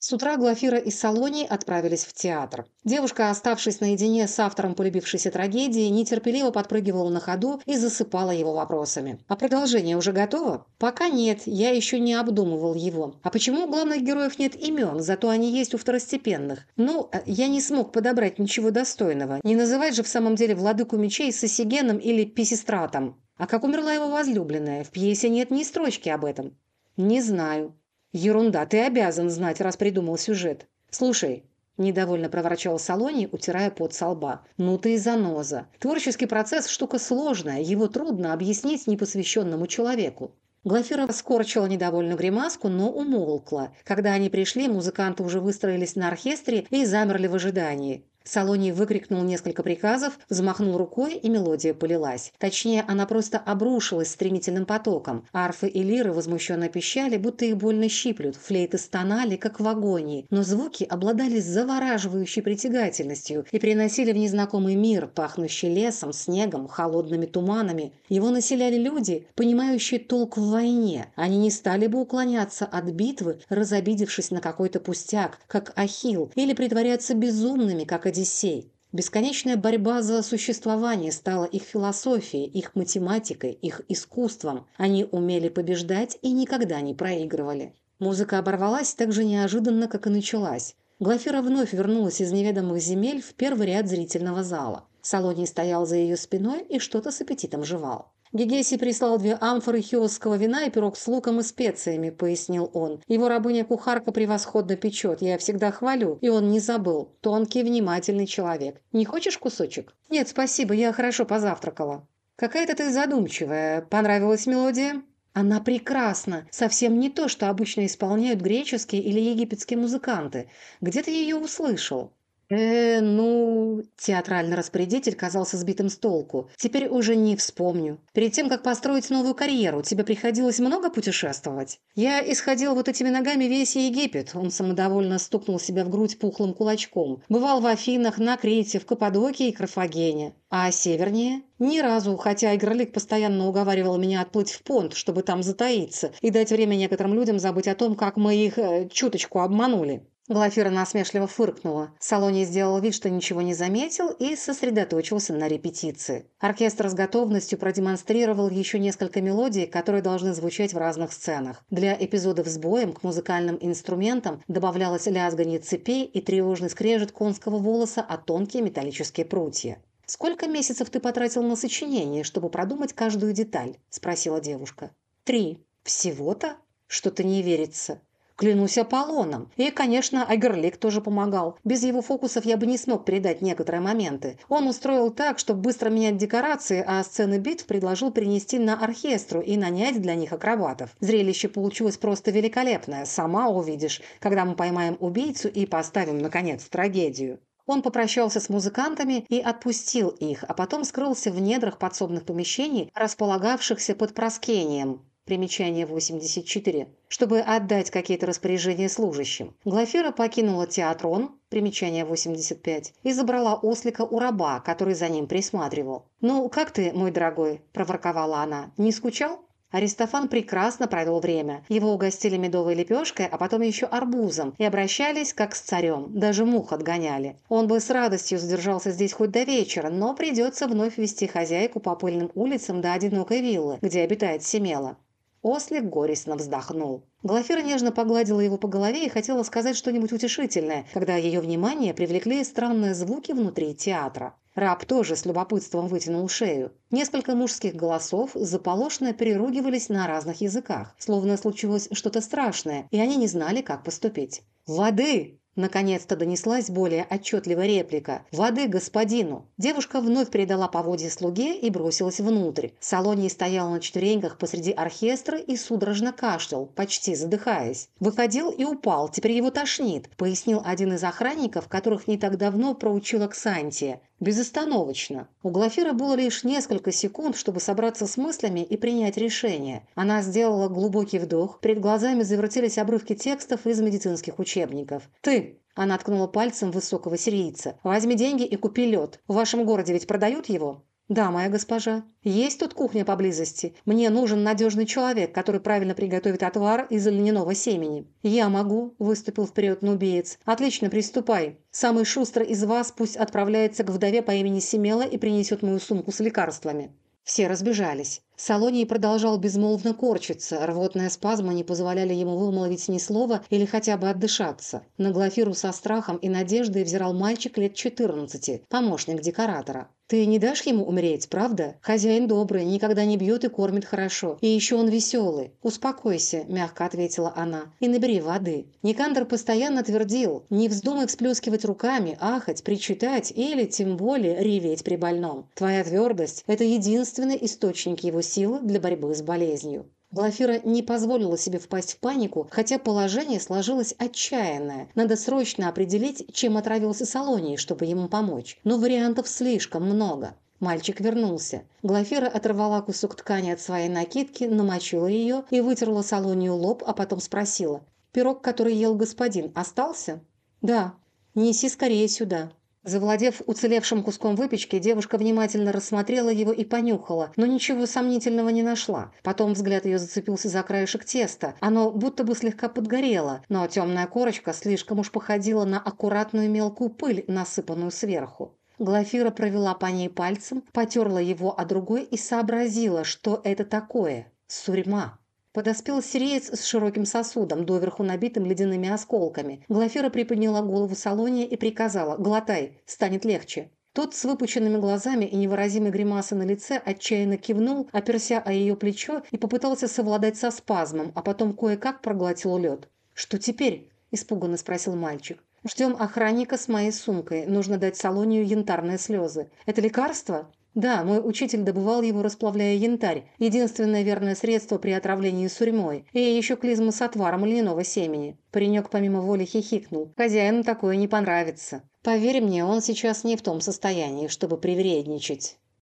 С утра Глафира и Салоний отправились в театр. Девушка, оставшись наедине с автором полюбившейся трагедии, нетерпеливо подпрыгивала на ходу и засыпала его вопросами. «А продолжение уже готово?» «Пока нет, я еще не обдумывал его. А почему у главных героев нет имен, зато они есть у второстепенных? Ну, э, я не смог подобрать ничего достойного. Не называть же в самом деле владыку мечей Сосигеном или Писистратом. А как умерла его возлюбленная? В пьесе нет ни строчки об этом». «Не знаю. «Ерунда, ты обязан знать, раз придумал сюжет. Слушай, Недовольно проворчал Салони, утирая пот со лба. «Ну ты и заноза. Творческий процесс – штука сложная, его трудно объяснить непосвященному человеку». Глафира скорчила недовольную гримаску, но умолкла. Когда они пришли, музыканты уже выстроились на оркестре и замерли в ожидании. Салоний выкрикнул несколько приказов, взмахнул рукой, и мелодия полилась. Точнее, она просто обрушилась стремительным потоком. Арфы и лиры возмущенно пищали, будто их больно щиплют. Флейты стонали, как в агонии. Но звуки обладали завораживающей притягательностью и приносили в незнакомый мир, пахнущий лесом, снегом, холодными туманами. Его населяли люди, понимающие толк в войне. Они не стали бы уклоняться от битвы, разобидевшись на какой-то пустяк, как Ахилл, или притворяться безумными, как один Одиссей. Бесконечная борьба за существование стала их философией, их математикой, их искусством. Они умели побеждать и никогда не проигрывали. Музыка оборвалась так же неожиданно, как и началась. Глафира вновь вернулась из неведомых земель в первый ряд зрительного зала. Салоний стоял за ее спиной и что-то с аппетитом жевал. «Гегеси прислал две амфоры хиосского вина и пирог с луком и специями», — пояснил он. «Его рабыня-кухарка превосходно печет, я всегда хвалю, и он не забыл. Тонкий, внимательный человек. Не хочешь кусочек?» «Нет, спасибо, я хорошо позавтракала». «Какая-то ты задумчивая. Понравилась мелодия?» Она прекрасна, совсем не то, что обычно исполняют греческие или египетские музыканты. Где ты ее услышал? «Э, ну...» Театральный распорядитель казался сбитым с толку. «Теперь уже не вспомню. Перед тем, как построить новую карьеру, тебе приходилось много путешествовать?» «Я исходил вот этими ногами весь Египет», он самодовольно стукнул себя в грудь пухлым кулачком. «Бывал в Афинах, на Крите, в Каппадокии и Карфагене. А севернее?» «Ни разу, хотя Игролик постоянно уговаривал меня отплыть в понт, чтобы там затаиться и дать время некоторым людям забыть о том, как мы их э, чуточку обманули». Глафира насмешливо фыркнула. Салоний сделал вид, что ничего не заметил и сосредоточился на репетиции. Оркестр с готовностью продемонстрировал еще несколько мелодий, которые должны звучать в разных сценах. Для эпизодов с боем к музыкальным инструментам добавлялось лязганье цепей и тревожный скрежет конского волоса о тонкие металлические прутья. «Сколько месяцев ты потратил на сочинение, чтобы продумать каждую деталь?» – спросила девушка. «Три. Всего-то? Что-то не верится. Клянусь Аполлоном. И, конечно, Айгерлик тоже помогал. Без его фокусов я бы не смог передать некоторые моменты. Он устроил так, чтобы быстро менять декорации, а сцены битв предложил перенести на оркестру и нанять для них акробатов. Зрелище получилось просто великолепное. Сама увидишь, когда мы поймаем убийцу и поставим, наконец, трагедию. Он попрощался с музыкантами и отпустил их, а потом скрылся в недрах подсобных помещений, располагавшихся под Проскением, примечание 84, чтобы отдать какие-то распоряжения служащим. Глафира покинула театрон, примечание 85, и забрала ослика у раба, который за ним присматривал. «Ну, как ты, мой дорогой?» – проворковала она. «Не скучал?» Аристофан прекрасно провел время. Его угостили медовой лепешкой, а потом еще арбузом, и обращались как с царем, даже мух отгоняли. Он бы с радостью задержался здесь хоть до вечера, но придется вновь вести хозяйку по пыльным улицам до одинокой виллы, где обитает Семела. Ослик горестно вздохнул. Глафира нежно погладила его по голове и хотела сказать что-нибудь утешительное, когда ее внимание привлекли странные звуки внутри театра. Раб тоже с любопытством вытянул шею. Несколько мужских голосов заполошно переругивались на разных языках, словно случилось что-то страшное, и они не знали, как поступить. «Воды!» Наконец-то донеслась более отчетливая реплика. «Воды господину!» Девушка вновь передала поводье слуге и бросилась внутрь. Салоний стоял на четвереньках посреди оркестра и судорожно кашлял, почти задыхаясь. «Выходил и упал, теперь его тошнит», пояснил один из охранников, которых не так давно проучила Ксантия. Безостановочно. У Глафира было лишь несколько секунд, чтобы собраться с мыслями и принять решение. Она сделала глубокий вдох, перед глазами завертелись обрывки текстов из медицинских учебников. «Ты!» Она ткнула пальцем высокого сирийца. «Возьми деньги и купи лед. В вашем городе ведь продают его?» «Да, моя госпожа. Есть тут кухня поблизости. Мне нужен надежный человек, который правильно приготовит отвар из льняного семени». «Я могу», – выступил вперед нубеец. «Отлично, приступай. Самый шустрый из вас пусть отправляется к вдове по имени Семела и принесет мою сумку с лекарствами». Все разбежались. Салоний продолжал безмолвно корчиться, рвотные спазмы не позволяли ему вымолвить ни слова или хотя бы отдышаться. На Глафиру со страхом и надеждой взирал мальчик лет 14, помощник декоратора. «Ты не дашь ему умереть, правда? Хозяин добрый, никогда не бьет и кормит хорошо. И еще он веселый. Успокойся», – мягко ответила она, – «и набери воды». Никандр постоянно твердил, не вздумай всплескивать руками, ахать, причитать или, тем более, реветь при больном. Твоя твердость – это единственный источник его силы для борьбы с болезнью. Глафира не позволила себе впасть в панику, хотя положение сложилось отчаянное. Надо срочно определить, чем отравился Солоний, чтобы ему помочь. Но вариантов слишком много. Мальчик вернулся. Глафира оторвала кусок ткани от своей накидки, намочила ее и вытерла Солонию лоб, а потом спросила. «Пирог, который ел господин, остался?» «Да. Неси скорее сюда». Завладев уцелевшим куском выпечки, девушка внимательно рассмотрела его и понюхала, но ничего сомнительного не нашла. Потом взгляд ее зацепился за краешек теста. Оно будто бы слегка подгорело, но темная корочка слишком уж походила на аккуратную мелкую пыль, насыпанную сверху. Глафира провела по ней пальцем, потерла его о другой и сообразила, что это такое. Сурьма. Подоспел сиреец с широким сосудом, доверху набитым ледяными осколками. Глафира приподняла голову Салония и приказала «Глотай, станет легче». Тот с выпученными глазами и невыразимой гримасой на лице отчаянно кивнул, оперся о ее плечо и попытался совладать со спазмом, а потом кое-как проглотил лед. «Что теперь?» – испуганно спросил мальчик. «Ждем охранника с моей сумкой. Нужно дать Салонию янтарные слезы. Это лекарство?» Да, мой учитель добывал его, расплавляя янтарь. Единственное верное средство при отравлении сурьмой. И еще клизму с отваром льняного семени. Паренек помимо воли хихикнул. Хозяину такое не понравится. Поверь мне, он сейчас не в том состоянии, чтобы привередничать.